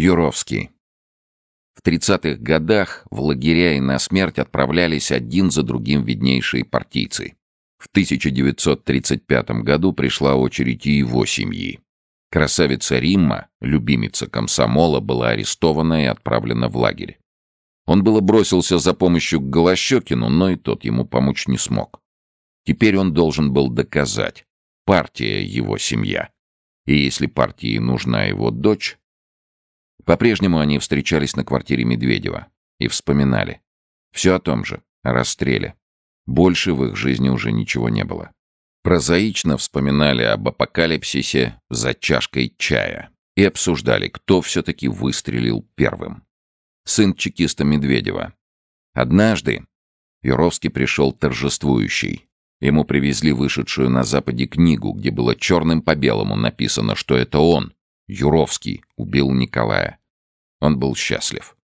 Юровский. В 30-х годах в лагеря и на смерть отправлялись один за другим виднейшие партийцы. В 1935 году пришла очередь и его семьи. Красавица Римма, любимица комсомола, была арестована и отправлена в лагерь. Он было бросился за помощью к Голощекину, но и тот ему помочь не смог. Теперь он должен был доказать, партия его семья. И если партии нужна его дочь... По-прежнему они встречались на квартире Медведева и вспоминали. Все о том же, о расстреле. Больше в их жизни уже ничего не было. Прозаично вспоминали об апокалипсисе за чашкой чая и обсуждали, кто все-таки выстрелил первым. Сын чекиста Медведева. Однажды Юровский пришел торжествующий. Ему привезли вышедшую на Западе книгу, где было черным по белому написано, что это он, Юровский, убил Николая. Он был счастлив.